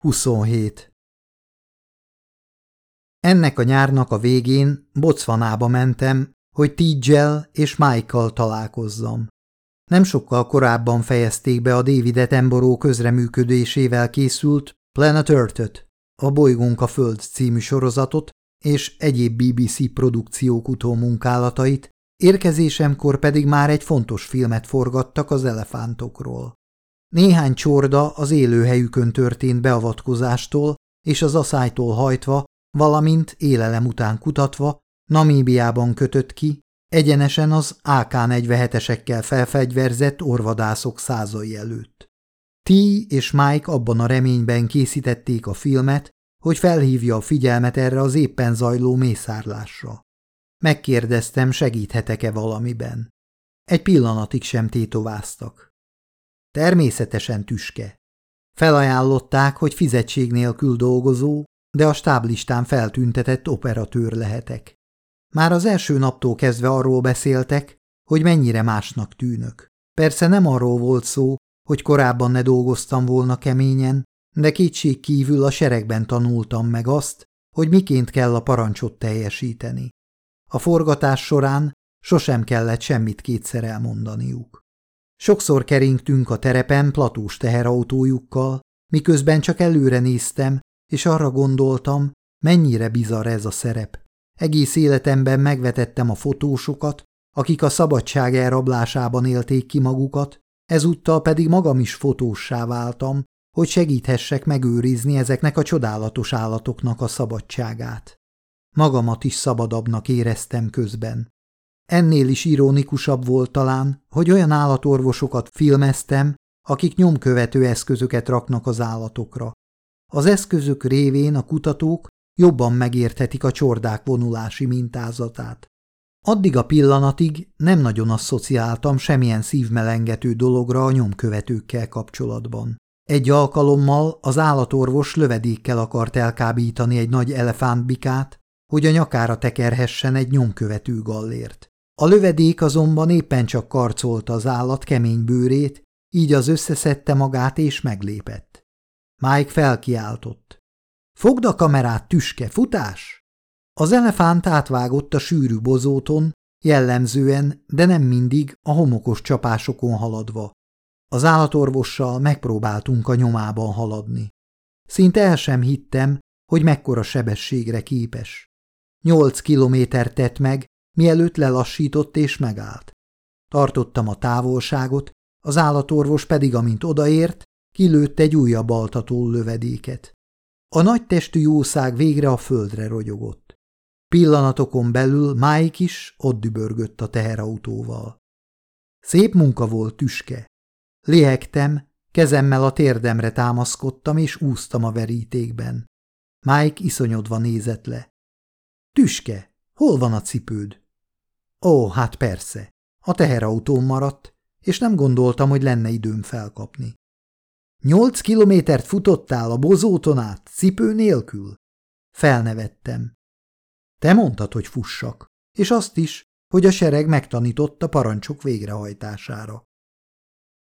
27. Ennek a nyárnak a végén Bocvanába mentem, hogy Tidzsel és Michael találkozzam. Nem sokkal korábban fejezték be a David Attenborough közreműködésével készült Planet Earth-öt, a Bolygónk a Föld című sorozatot és egyéb BBC produkciók utómunkálatait, érkezésemkor pedig már egy fontos filmet forgattak az elefántokról. Néhány csorda az élőhelyükön történt beavatkozástól és az aszálytól hajtva, valamint élelem után kutatva, Namíbiában kötött ki, egyenesen az AK-47-esekkel felfegyverzett orvadászok százai előtt. T és Mike abban a reményben készítették a filmet, hogy felhívja a figyelmet erre az éppen zajló mészárlásra. Megkérdeztem, segíthetek-e valamiben. Egy pillanatig sem tétováztak. Természetesen tüske. Felajánlották, hogy fizetség nélkül dolgozó, de a stáblistán feltüntetett operatőr lehetek. Már az első naptól kezdve arról beszéltek, hogy mennyire másnak tűnök. Persze nem arról volt szó, hogy korábban ne dolgoztam volna keményen, de kétség kívül a seregben tanultam meg azt, hogy miként kell a parancsot teljesíteni. A forgatás során sosem kellett semmit kétszer elmondaniuk. Sokszor keringtünk a terepen platós teherautójukkal, miközben csak előre néztem, és arra gondoltam, mennyire bizarr ez a szerep. Egész életemben megvetettem a fotósokat, akik a szabadság elrablásában élték ki magukat, ezúttal pedig magam is fotóssá váltam, hogy segíthessek megőrizni ezeknek a csodálatos állatoknak a szabadságát. Magamat is szabadabbnak éreztem közben. Ennél is ironikusabb volt talán, hogy olyan állatorvosokat filmeztem, akik nyomkövető eszközöket raknak az állatokra. Az eszközök révén a kutatók jobban megérthetik a csordák vonulási mintázatát. Addig a pillanatig nem nagyon asszociáltam semmilyen szívmelengető dologra a nyomkövetőkkel kapcsolatban. Egy alkalommal az állatorvos lövedékkel akart elkábítani egy nagy elefántbikát, hogy a nyakára tekerhessen egy nyomkövető gallért. A lövedék azonban éppen csak karcolta az állat kemény bőrét, így az összeszedte magát és meglépett. Mike felkiáltott. Fogd a kamerát, tüske, futás! Az elefánt átvágott a sűrű bozóton, jellemzően, de nem mindig a homokos csapásokon haladva. Az állatorvossal megpróbáltunk a nyomában haladni. Szinte el sem hittem, hogy mekkora sebességre képes. Nyolc kilométer tett meg, mielőtt lelassított és megállt. Tartottam a távolságot, az állatorvos pedig, amint odaért, kilőtt egy újabb altató lövedéket. A nagy testű jószág végre a földre rogyogott. Pillanatokon belül Mike is ott dübörgött a teherautóval. Szép munka volt tüske. Léhegtem, kezemmel a térdemre támaszkodtam és úsztam a verítékben. Mike iszonyodva nézett le. Tüske, hol van a cipőd? Ó, hát persze. A teherautón maradt, és nem gondoltam, hogy lenne időm felkapni. Nyolc kilométert futottál a bozóton át, cipő nélkül? Felnevettem. Te mondtad, hogy fussak, és azt is, hogy a sereg megtanított a parancsok végrehajtására.